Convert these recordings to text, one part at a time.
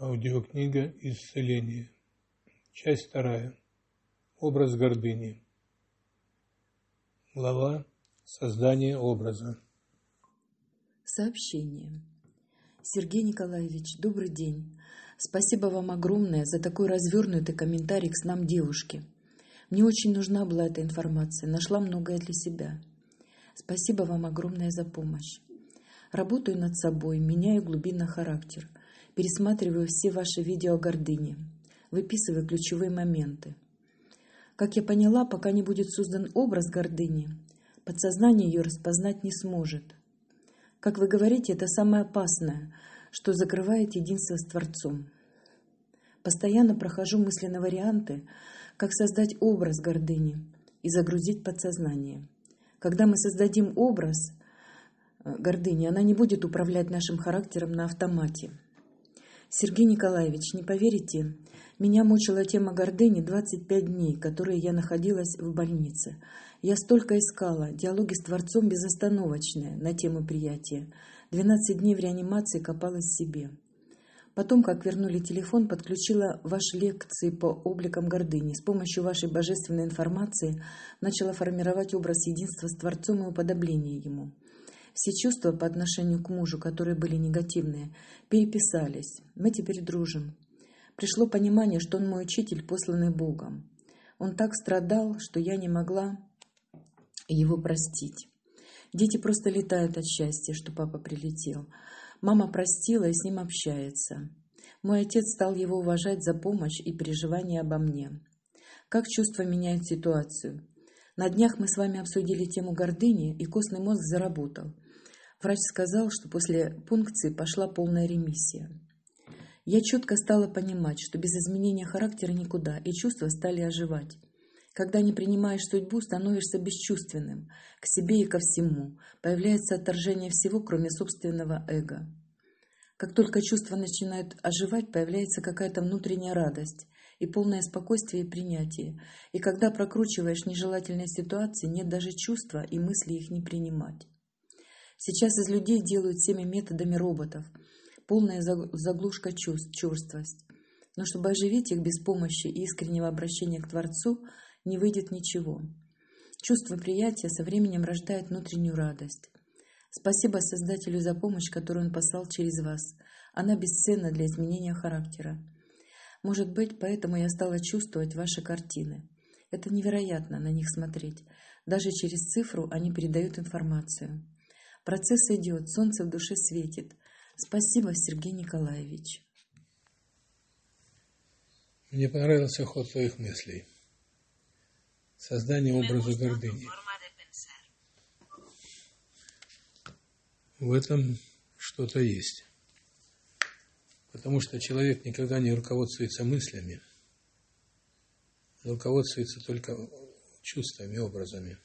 Аудиокнига «Исцеление». Часть вторая. Образ гордыни. Глава «Создание образа». Сообщение. Сергей Николаевич, добрый день. Спасибо вам огромное за такой развернутый комментарий к снам девушки. Мне очень нужна была эта информация, нашла многое для себя. Спасибо вам огромное за помощь. Работаю над собой, меняю глубинно характер – пересматриваю все ваши видео о гордыне, выписываю ключевые моменты. Как я поняла, пока не будет создан образ гордыни, подсознание ее распознать не сможет. Как вы говорите, это самое опасное, что закрывает единство с Творцом. Постоянно прохожу мысленные варианты, как создать образ гордыни и загрузить подсознание. Когда мы создадим образ э, гордыни, она не будет управлять нашим характером на автомате – Сергей Николаевич, не поверите, меня мучила тема гордыни 25 дней, которые я находилась в больнице. Я столько искала, диалоги с Творцом безостановочные на тему приятия. 12 дней в реанимации копалась себе. Потом, как вернули телефон, подключила ваши лекции по обликам гордыни. С помощью вашей божественной информации начала формировать образ единства с Творцом и уподобления Ему. Все чувства по отношению к мужу, которые были негативные, переписались. Мы теперь дружим. Пришло понимание, что он мой учитель, посланный Богом. Он так страдал, что я не могла его простить. Дети просто летают от счастья, что папа прилетел. Мама простила и с ним общается. Мой отец стал его уважать за помощь и переживания обо мне. Как чувства меняют ситуацию? На днях мы с вами обсудили тему гордыни, и костный мозг заработал – Врач сказал, что после пункции пошла полная ремиссия. Я четко стала понимать, что без изменения характера никуда, и чувства стали оживать. Когда не принимаешь судьбу, становишься бесчувственным к себе и ко всему. Появляется отторжение всего, кроме собственного эго. Как только чувства начинают оживать, появляется какая-то внутренняя радость и полное спокойствие и принятие. И когда прокручиваешь нежелательные ситуации, нет даже чувства и мысли их не принимать. Сейчас из людей делают всеми методами роботов. Полная заглушка чувств, черствость. Но чтобы оживить их без помощи и искреннего обращения к Творцу, не выйдет ничего. Чувство приятия со временем рождает внутреннюю радость. Спасибо Создателю за помощь, которую Он послал через вас. Она бесценна для изменения характера. Может быть, поэтому я стала чувствовать ваши картины. Это невероятно на них смотреть. Даже через цифру они передают информацию. Процесс идет, солнце в душе светит. Спасибо, Сергей Николаевич. Мне понравился ход твоих мыслей. Создание образа гордыни. В этом что-то есть. Потому что человек никогда не руководствуется мыслями, руководствуется только чувствами, образами.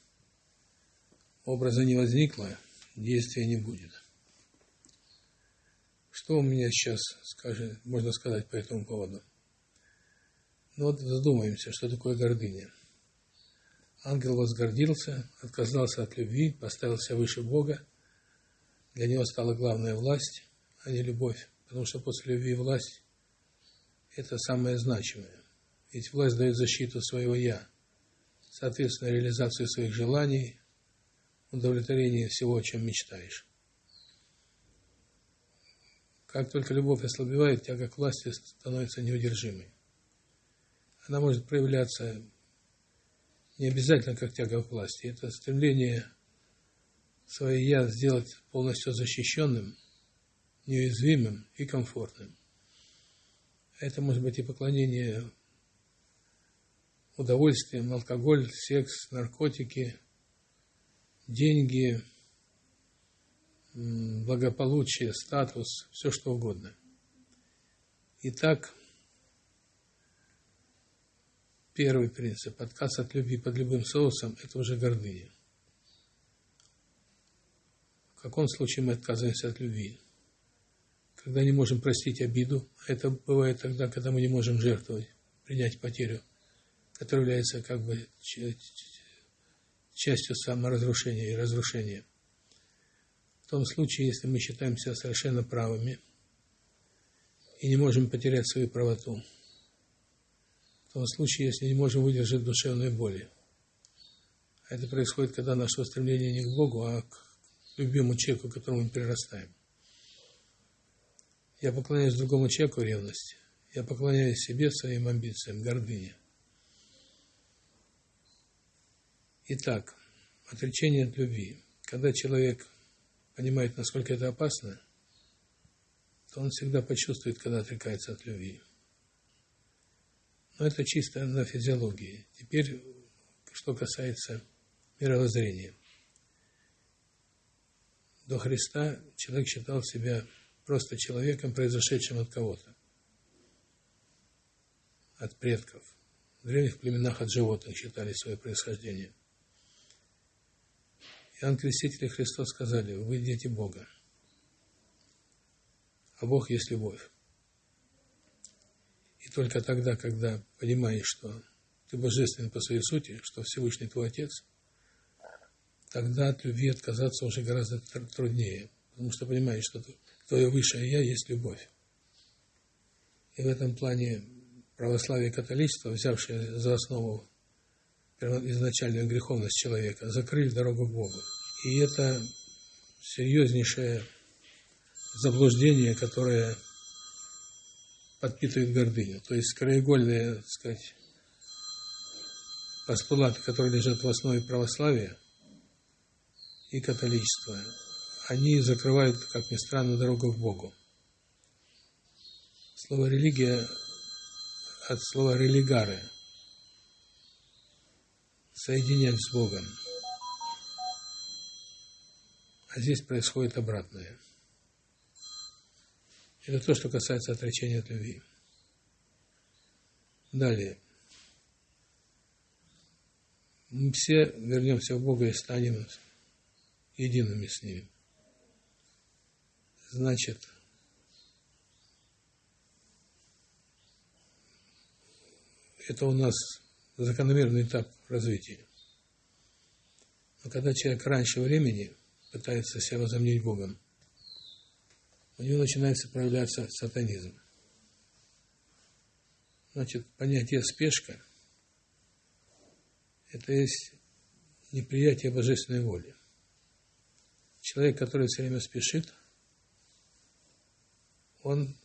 Образа не возникло, действия не будет. Что у меня сейчас скажет, можно сказать по этому поводу? Ну вот задумаемся, что такое гордыня. Ангел возгордился, отказался от любви, поставился выше Бога. Для него стала главная власть, а не любовь. Потому что после любви власть – это самое значимое. Ведь власть дает защиту своего «я», соответственно, реализацию своих желаний, удовлетворение всего, о чем мечтаешь. Как только любовь ослабевает, тяга к власти становится неудержимой. Она может проявляться не обязательно как тяга к власти. Это стремление свое «я» сделать полностью защищенным, неуязвимым и комфортным. Это может быть и поклонение удовольствием, алкоголь, секс, наркотики, деньги, благополучие, статус, все что угодно. Итак, первый принцип – отказ от любви под любым соусом – это уже гордыня. В каком случае мы отказываемся от любви? Когда не можем простить обиду, это бывает тогда, когда мы не можем жертвовать, принять потерю, которая является как бы частью саморазрушения и разрушения. В том случае, если мы считаем себя совершенно правыми и не можем потерять свою правоту. В том случае, если не можем выдержать душевной боли. А это происходит, когда наше устремление не к Богу, а к любимому человеку, к которому мы перерастаем. Я поклоняюсь другому человеку ревности. Я поклоняюсь себе, своим амбициям, гордыне. Итак, отречение от любви. Когда человек понимает, насколько это опасно, то он всегда почувствует, когда отрекается от любви. Но это чисто на физиологии. Теперь, что касается мировоззрения. До Христа человек считал себя просто человеком, произошедшим от кого-то, от предков. В древних племенах от животных считали свое происхождение – Иоанн Креститель Христос сказали, вы дети Бога, а Бог есть любовь. И только тогда, когда понимаешь, что ты божественен по своей сути, что Всевышний твой Отец, тогда от любви отказаться уже гораздо труднее, потому что понимаешь, что твое высшее Я есть любовь. И в этом плане православие и католичество, взявшие за основу изначальную греховность человека, закрыли дорогу к Богу. И это серьезнейшее заблуждение, которое подпитывает гордыню. То есть краеугольные, так сказать, постулаты, которые лежат в основе православия и католичества, они закрывают, как ни странно, дорогу к Богу. Слово «религия» от слова «религары» – соединять с Богом – а здесь происходит обратное. Это то, что касается отречения от любви. Далее. Мы все вернемся в Бога и станем едиными с Ним. Значит, это у нас закономерный этап развития. Но когда человек раньше времени – пытается себя возомнить Богом, у него начинается проявляться сатанизм. Значит, понятие спешка – это есть неприятие божественной воли. Человек, который все время спешит, он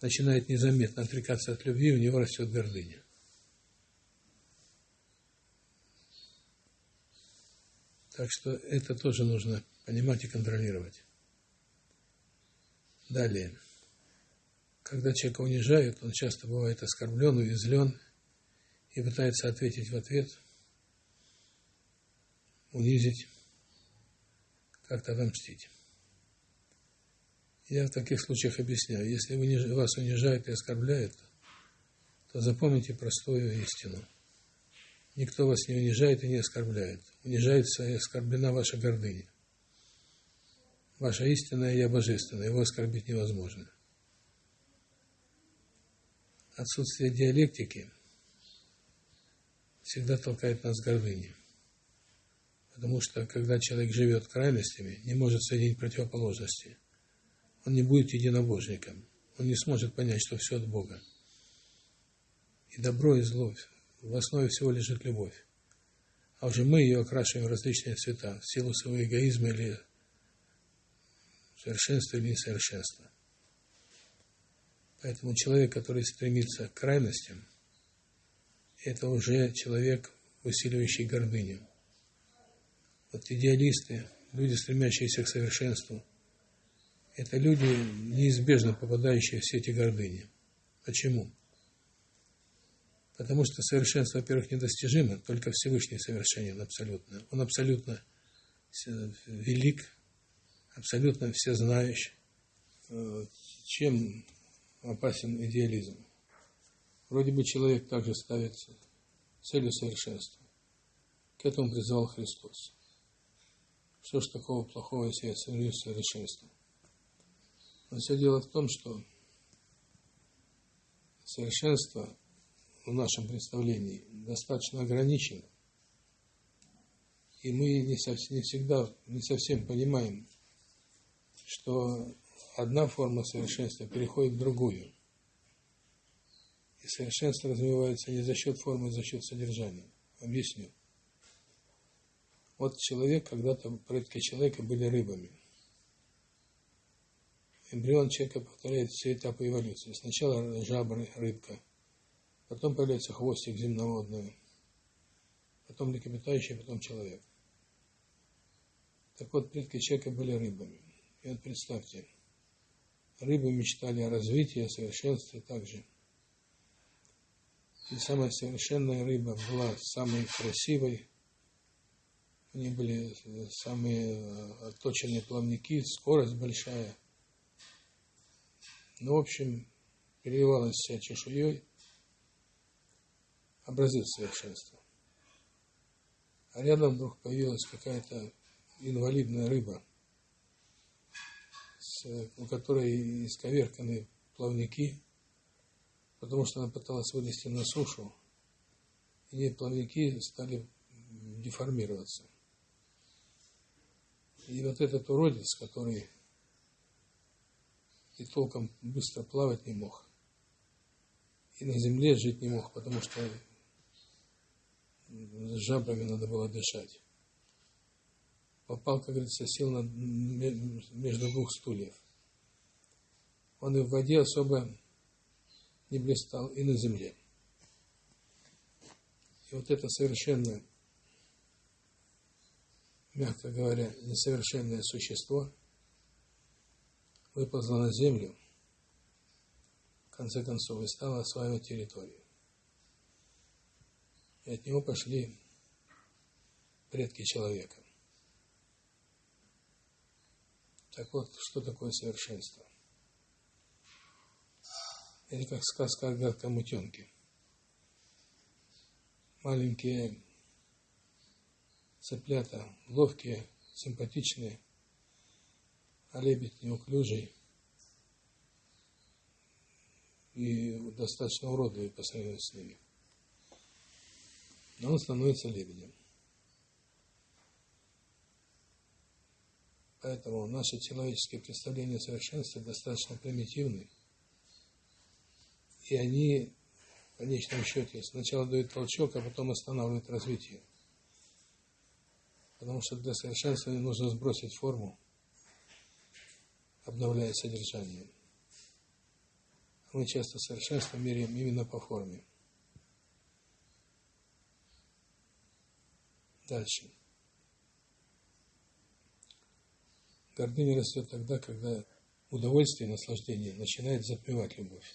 начинает незаметно отрекаться от любви, у него растет гордыня. Так что это тоже нужно понимать и контролировать. Далее. Когда человека унижают, он часто бывает оскорблен, уязвлен и пытается ответить в ответ, унизить, как-то отомстить. Я в таких случаях объясняю, если вас унижают и оскорбляют, то запомните простую истину – Никто вас не унижает и не оскорбляет. Унижается и оскорблена ваша гордыня. Ваша истинная я божественная, его оскорбить невозможно. Отсутствие диалектики всегда толкает нас к гордыне. Потому что, когда человек живет крайностями, не может соединить противоположности, он не будет единобожником. Он не сможет понять, что все от Бога. И добро, и зло в основе всего лежит любовь. А уже мы ее окрашиваем в различные цвета, в силу своего эгоизма или совершенства или несовершенства. Поэтому человек, который стремится к крайностям, это уже человек, усиливающий гордыню. Вот идеалисты, люди, стремящиеся к совершенству, это люди, неизбежно попадающие в все эти гордыни. Почему? Потому что совершенство, во-первых, недостижимо, только Всевышний совершенен абсолютно. Он абсолютно велик, абсолютно всезнающий. Э, чем опасен идеализм? Вроде бы человек также ставится целью совершенства. К этому призвал Христос. Что ж такого плохого, если я стремлюсь совершенству? Но все дело в том, что совершенство в нашем представлении достаточно ограничено. И мы не, совсем, не всегда, не совсем понимаем, что одна форма совершенства переходит в другую. И совершенство развивается не за счет формы, а за счет содержания. Объясню. Вот человек, когда-то предки человека были рыбами. Эмбрион человека повторяет все этапы эволюции. Сначала жабры, рыбка, потом появляется хвостик земноводный, потом млекопитающий, потом человек. Так вот, предки человека были рыбами. И вот представьте, рыбы мечтали о развитии, о совершенстве также. И самая совершенная рыба была самой красивой. У нее были самые э, отточенные плавники, скорость большая. Ну, в общем, переливалась вся чешуей, образец совершенства. А рядом вдруг появилась какая-то инвалидная рыба, у которой исковерканы плавники, потому что она пыталась вылезти на сушу, и плавники стали деформироваться. И вот этот уродец, который и толком быстро плавать не мог, и на земле жить не мог, потому что с жабрами надо было дышать. Попал, как говорится, сел на, между двух стульев. Он и в воде особо не блистал, и на земле. И вот это совершенно, мягко говоря, несовершенное существо выползло на землю, в конце концов, и стало осваивать территорию. И от него пошли предки человека. Так вот, что такое совершенство? Это как сказка о гадком утенке. Маленькие цыплята, ловкие, симпатичные, а лебедь неуклюжий и достаточно уродливый по сравнению с ними он становится лебедем. Поэтому наши человеческие представления о совершенстве достаточно примитивны. И они в конечном счете сначала дают толчок, а потом останавливают развитие. Потому что для совершенствования нужно сбросить форму, обновляя содержание. Мы часто совершенство меряем именно по форме. Дальше. Гордыня растет тогда, когда удовольствие и наслаждение начинает затмевать любовь.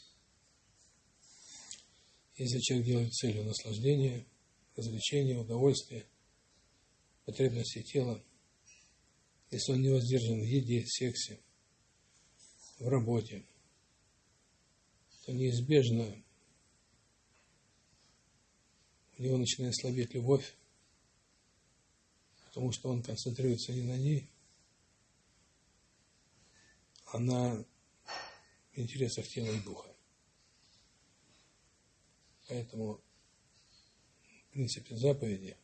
Если человек делает целью наслаждения, развлечения, удовольствия, потребности тела, если он не воздержан в еде, сексе, в работе, то неизбежно у него начинает слабеть любовь, потому что он концентрируется не на ней, а на интересах тела и духа. Поэтому, в принципе, заповеди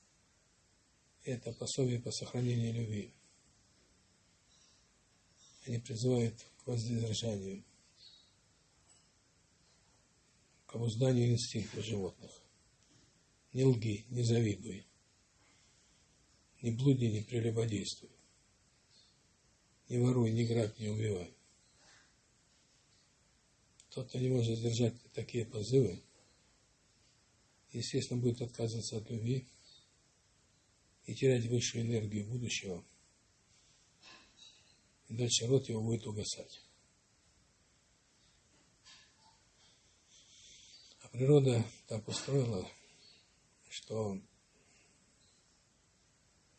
– это пособие по сохранению любви. Они призывают к воздержанию, к обузданию инстинктов животных. Не лги, не завидуй ни блуди, ни прелюбодействуй. Не воруй, не грабь, не убивай. Тот, кто не может сдержать такие позывы, естественно, будет отказываться от любви и терять высшую энергию будущего. И дальше рот его будет угасать. А природа так устроила, что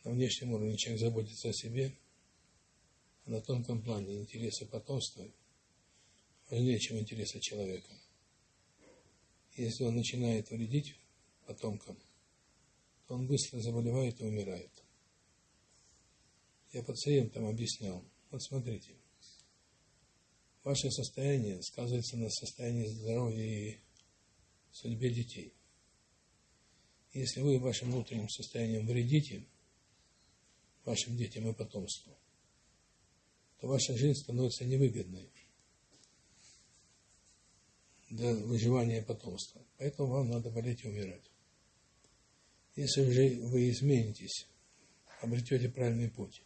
на внешнем уровне человек заботится о себе, а на тонком плане интересы потомства важнее, чем интересы человека. Если он начинает вредить потомкам, то он быстро заболевает и умирает. Я пациентам объяснял, вот смотрите, ваше состояние сказывается на состоянии здоровья и судьбе детей. Если вы вашим внутренним состоянием вредите – вашим детям и потомству, то ваша жизнь становится невыгодной для выживания потомства. Поэтому вам надо болеть и умирать. Если же вы изменитесь, обретете правильный путь,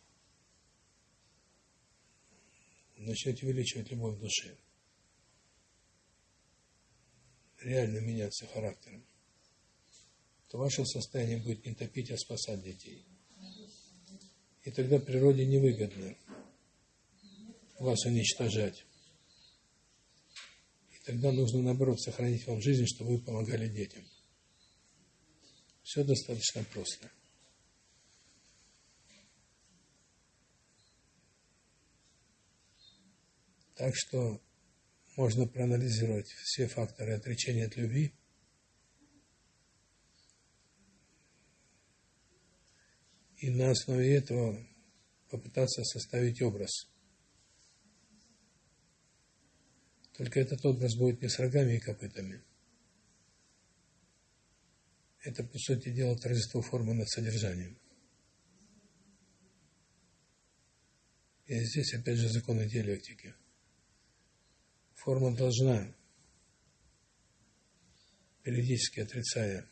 начнете увеличивать любовь в душе, реально меняться характером, то ваше состояние будет не топить, а спасать детей. И тогда природе невыгодно вас уничтожать. И тогда нужно, наоборот, сохранить вам жизнь, чтобы вы помогали детям. Все достаточно просто. Так что можно проанализировать все факторы отречения от любви и на основе этого попытаться составить образ. Только этот образ будет не с рогами и копытами. Это, по сути дела, торжество формы над содержанием. И здесь, опять же, законы диалектики. Форма должна, периодически отрицая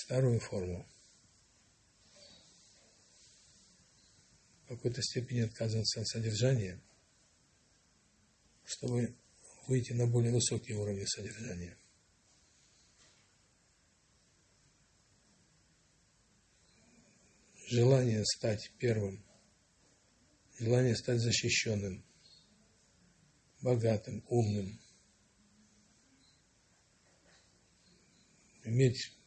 старую форму, в какой-то степени отказываться от содержания, чтобы выйти на более высокие уровни содержания. Желание стать первым, желание стать защищенным, богатым, умным, иметь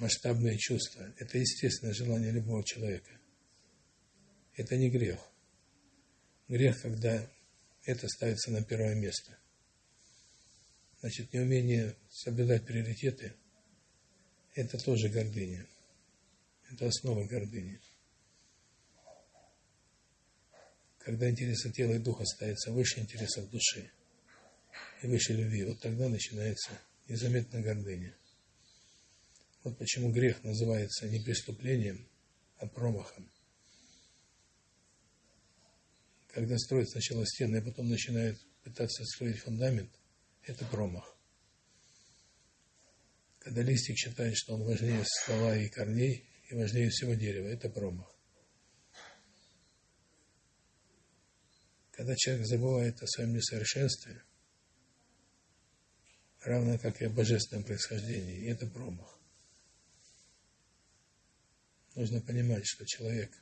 масштабные чувства. Это естественное желание любого человека. Это не грех. Грех, когда это ставится на первое место. Значит, неумение соблюдать приоритеты – это тоже гордыня. Это основа гордыни. Когда интересы тела и духа ставятся выше интересов души и выше любви, вот тогда начинается незаметная гордыня. Вот почему грех называется не преступлением, а промахом. Когда строят сначала стены, а потом начинают пытаться строить фундамент, это промах. Когда листик считает, что он важнее ствола и корней, и важнее всего дерева, это промах. Когда человек забывает о своем несовершенстве, равно как и о божественном происхождении, это промах. Нужно понимать, что человек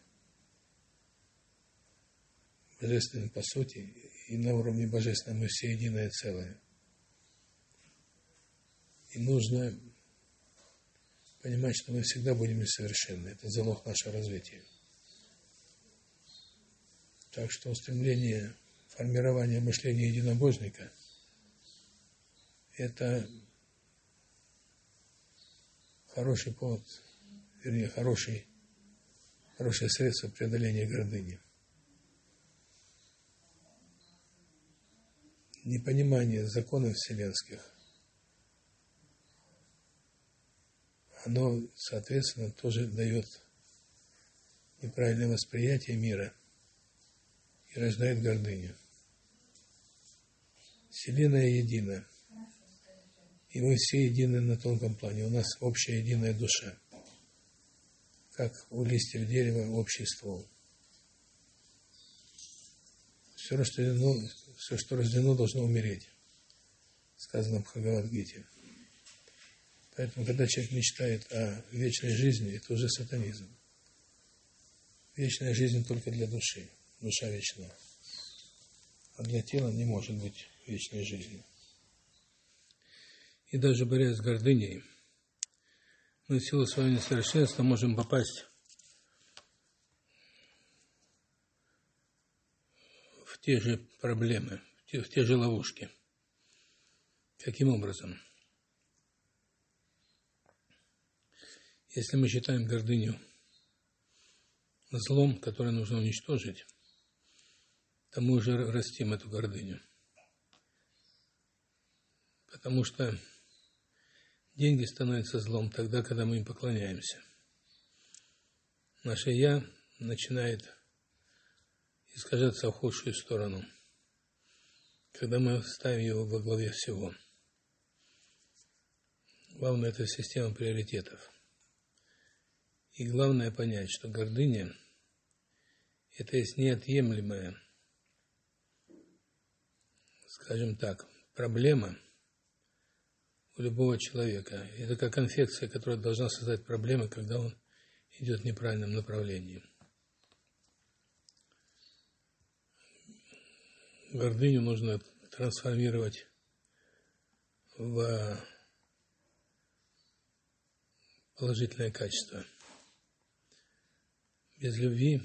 божественный по сути, и на уровне божественном мы все единое целое. И нужно понимать, что мы всегда будем несовершенны. Это залог нашего развития. Так что стремление формирования мышления единобожника – это хороший повод, вернее, хороший, хорошее средство преодоления гордыни. Непонимание законов вселенских, оно, соответственно, тоже дает неправильное восприятие мира – и рождает гордыню. Вселенная едина. И мы все едины на тонком плане. У нас общая единая душа. Как у листьев дерева общий ствол. Все, рождено, все, что рождено, должно умереть. Сказано в Бхагавадгите. Поэтому, когда человек мечтает о вечной жизни, это уже сатанизм. Вечная жизнь только для души душа вечна. А для тела не может быть вечной жизни. И даже борясь с гордыней, мы в силу своего несовершенства можем попасть в те же проблемы, в те, в те же ловушки. Каким образом? Если мы считаем гордыню злом, которое нужно уничтожить, то мы уже растим эту гордыню. Потому что деньги становятся злом тогда, когда мы им поклоняемся. наше «я» начинает искажаться в худшую сторону, когда мы ставим его во главе всего. Главное – это система приоритетов. И главное понять, что гордыня – это есть неотъемлемая, скажем так, проблема у любого человека. Это как инфекция, которая должна создать проблемы, когда он идет в неправильном направлении. Гордыню нужно трансформировать в положительное качество. Без любви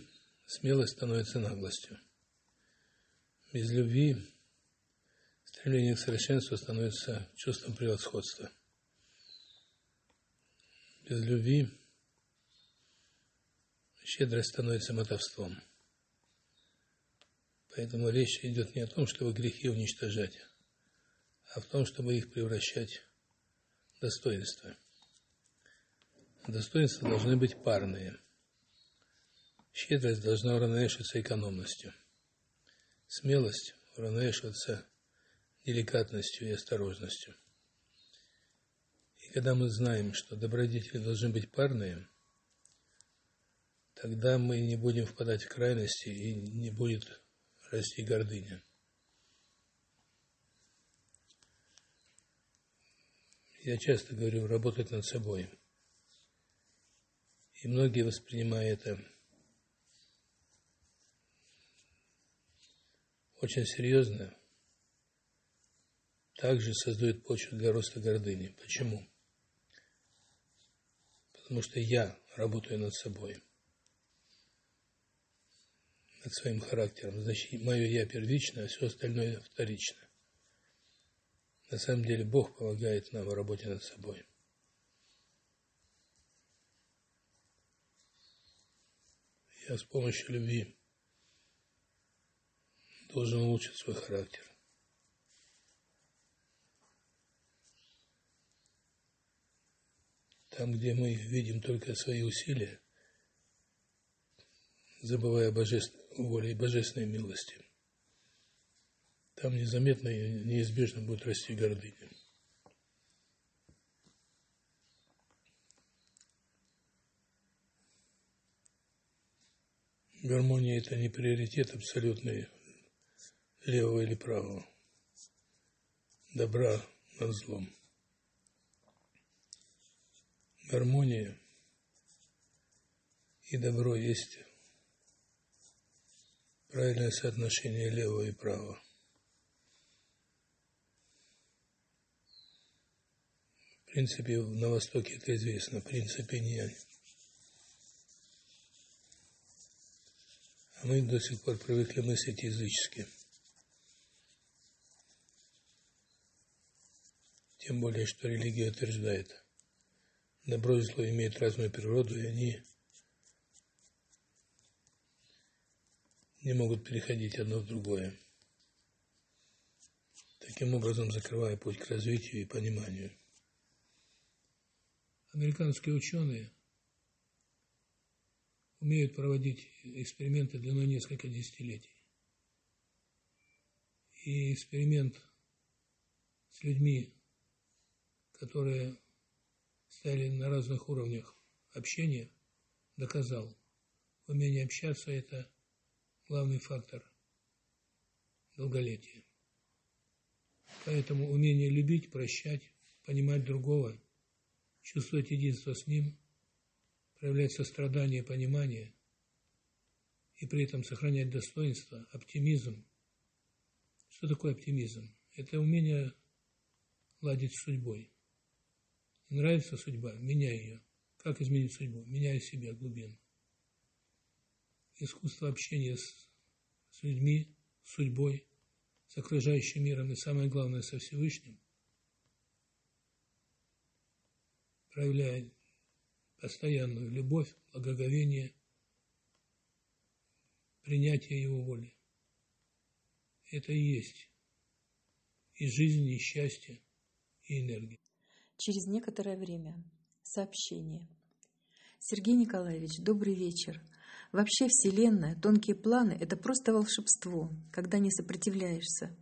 смелость становится наглостью. Без любви стремление к совершенству становится чувством превосходства. Без любви щедрость становится мотовством. Поэтому речь идет не о том, чтобы грехи уничтожать, а в том, чтобы их превращать в достоинство. Достоинства должны быть парные. Щедрость должна уравновешиваться экономностью. Смелость уравновешиваться деликатностью и осторожностью. И когда мы знаем, что добродетели должны быть парные, тогда мы не будем впадать в крайности и не будет расти гордыня. Я часто говорю работать над собой. И многие воспринимают это очень серьезно, также создают почву для роста гордыни. Почему? Потому что я работаю над собой, над своим характером. Значит, мое я первично, а все остальное вторично. На самом деле Бог помогает нам в работе над собой. Я с помощью любви должен улучшить свой характер. Там, где мы видим только свои усилия, забывая божественной воле и божественной милости, там незаметно и неизбежно будет расти гордыня. Гармония – это не приоритет абсолютный левого или правого, добра над злом гармония и добро есть правильное соотношение левого и правого. В принципе, на Востоке это известно, в принципе, не. А мы до сих пор привыкли мыслить язычески. Тем более, что религия утверждает – Добро и зло имеют разную природу, и они не могут переходить одно в другое. Таким образом, закрывая путь к развитию и пониманию. Американские ученые умеют проводить эксперименты длиной несколько десятилетий. И эксперимент с людьми, которые стояли на разных уровнях общения, доказал, умение общаться – это главный фактор долголетия. Поэтому умение любить, прощать, понимать другого, чувствовать единство с ним, проявлять сострадание, понимание и при этом сохранять достоинство, оптимизм. Что такое оптимизм? Это умение ладить с судьбой. Нравится судьба? Меняй ее. Как изменить судьбу? Меняй себя глубину. Искусство общения с, с людьми, с судьбой, с окружающим миром и самое главное со Всевышним проявляет постоянную любовь, благоговение, принятие Его воли. Это и есть и жизнь, и счастье, и энергия. Через некоторое время сообщение. Сергей Николаевич, добрый вечер. Вообще Вселенная, тонкие планы – это просто волшебство, когда не сопротивляешься.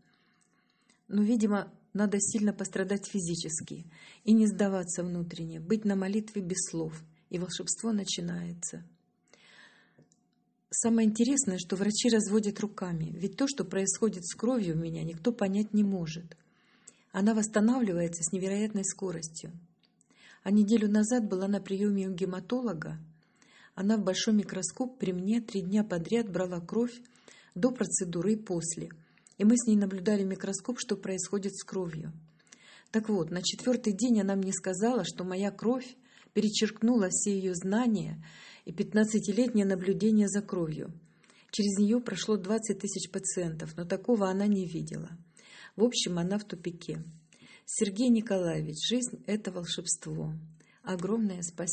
Но, видимо, надо сильно пострадать физически и не сдаваться внутренне, быть на молитве без слов, и волшебство начинается. Самое интересное, что врачи разводят руками, ведь то, что происходит с кровью у меня, никто понять не может. Она восстанавливается с невероятной скоростью. А неделю назад была на приеме у гематолога. Она в большой микроскоп при мне три дня подряд брала кровь до процедуры и после. И мы с ней наблюдали микроскоп, что происходит с кровью. Так вот, на четвертый день она мне сказала, что моя кровь перечеркнула все ее знания и 15-летнее наблюдение за кровью. Через нее прошло 20 тысяч пациентов, но такого она не видела. В общем, она в тупике. Сергей Николаевич, жизнь – это волшебство. Огромное спасибо.